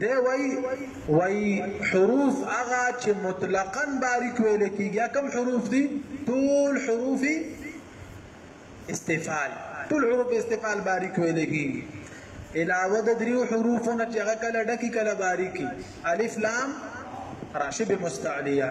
دی وایي، وایي، حروف هغه چې مطلقاً باریک ویل کېږي، کوم حروف دي؟ ټول حروف استفال، ټول حروف استفال باریک ویل کېږي. علاوه د دریو حروفو نه چې هغه کله ډکي کله باریکي الف لام راشب مستعلیه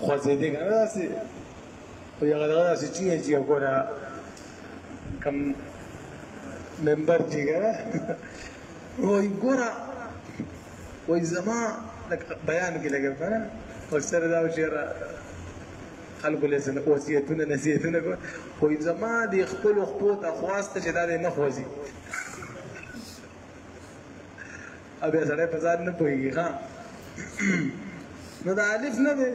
خوځېدې که نه داسې خو یو دغه داسې چی چې یو ګوره کم ممبر چې که نه وایي ګوره وایي زما لکه بیان کې لګم که نه اکثره دا چې یاره خلکو له څه وصیتونه نصیحتونه کوي وایي زما د خپلو خپو ته خواست چې دا دی نه خوځي او بیا سړی په ځان نه پوهېږي ښه نو دا الف نه دی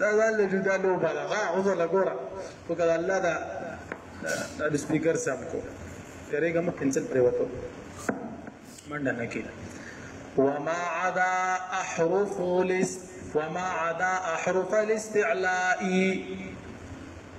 دا ځان له جدا لوبه ده ښه اوس له ګوره خو که الله دا دا سپیکر سم کو یارېږه مه پنسل پرېوتو منډه نه کېږي وما عدا احرف الاست وما عدا احرف الاستعلاء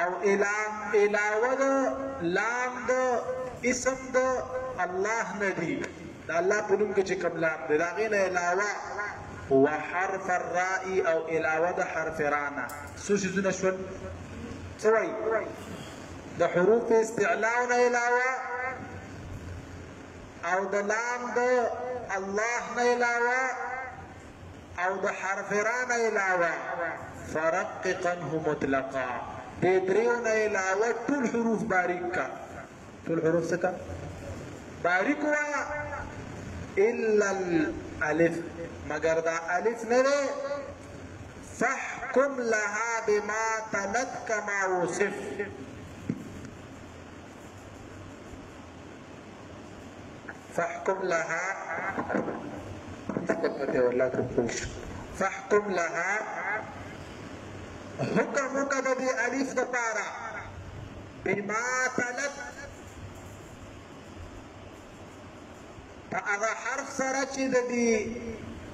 او علاوه د لام د اسم د الله نه دي د الله په نوم کې چې کوم لام دی د هغې نه علاوه وحرف الراء او علاوه د حرف را نه څو څیزونه شول څه وایي د حروف استعلا نه علاوه او د لام د الله نه علاوه او د حرف را نه علاوه فرققنه مطلقا د دریو نه علاوه ټول حروف باریک کا ټول حروف څه کا باریک وایا الا الالف مگر دا الف نه ده فحكم لها بما تلت كما وصف فحکم لها فحکم لها حکم وکړه د دې الف دپاره بما تلت په هغه حرف سره چې د دې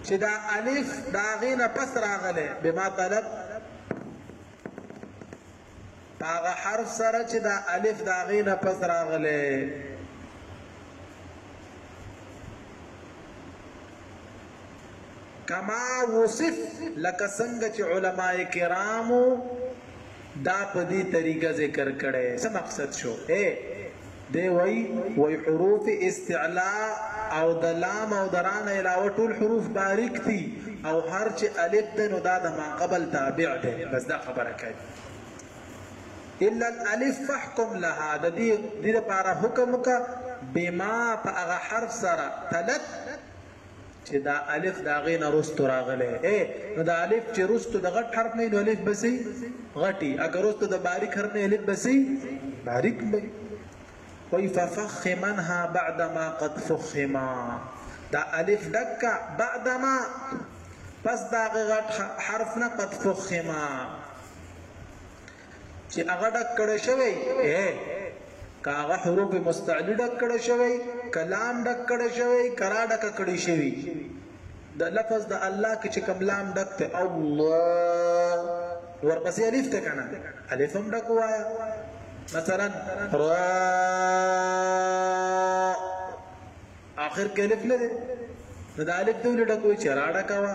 چې دا الف د هغې نه پس راغلی بما تلت په هغه حرف سره چې دا الف د هغې نه پس راغلی کما وصف لکه څنګه چې علما کرامو دا په دې طریقه ذکر کړي څه مقصد شو اے دی وای وای حروف استعلاء او د لام او د را نه علاوه ټول حروف باریک دي او هر چې الف ده نو دا د ما قبل تابع ده بس دا خبره کوي الا الالف فحكم لها د دې د لپاره حکم کا بما په هغه حرف سره تلت چې دا الف دا غې نه رستو راغلی اے نو دا الف چې رستو د غټ حرف نه نو الف بسې غټي اگر رستو د باریک حرف نه الف بسې باریک به وای ففخمنها بعد ما قد فخما دا الف دک بعد ما پس دا غټ حرف نه قد فخما چې هغه ډک کړی شوی اے که هغه حروف مستعلی ډک کړی شوی کلام ډک کړی شوی کرا ډک کړی شوی د لفظ د الله کې چې کوم لام ډک ته الله ورپسې الف ته کنه الف هم ډک وایا مثلا را اخر کې الف نه ده نو د الف دولې ډکوي چې را ډکوا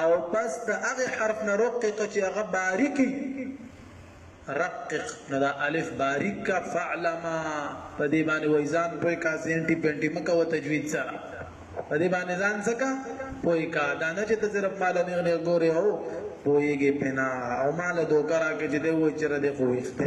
او پس د هغه حرف نه رقق چې هغه باریکی رقق نو دا الف باریک کا فعلما په دې باندې وای ځان پوی کا زینټی پنټی مکه و تجوید سره په دې باندې ځان څکا پوی کا دا نه چې ته صرف مال نه نه ګورې او پویږي پنا او مال دوکرا کې چې دی و چې را دې خوښته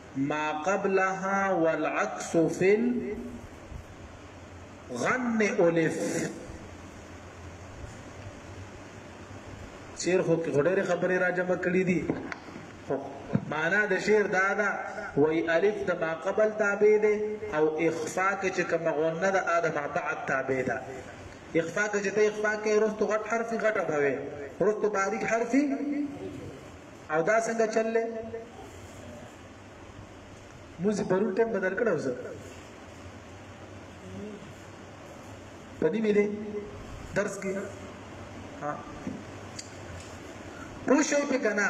ما قبلها والعکس فی الغن الف شعر خو کې ډېرې خبرې را جمع کړې دي معنا د شعر دا ده وای الف د ما قبل تابع ده او اخفا کې چې کوم غنه ده د ما بعد تابع ده اخفا کې چې ته اخفا کې رستو غټ حرفي غټه بوي رستو باریک حرفي او دا څنګه چل لې موږ پرون ټیم بدل کړو زه پنی مې دې درس کې ها پوښې په کنه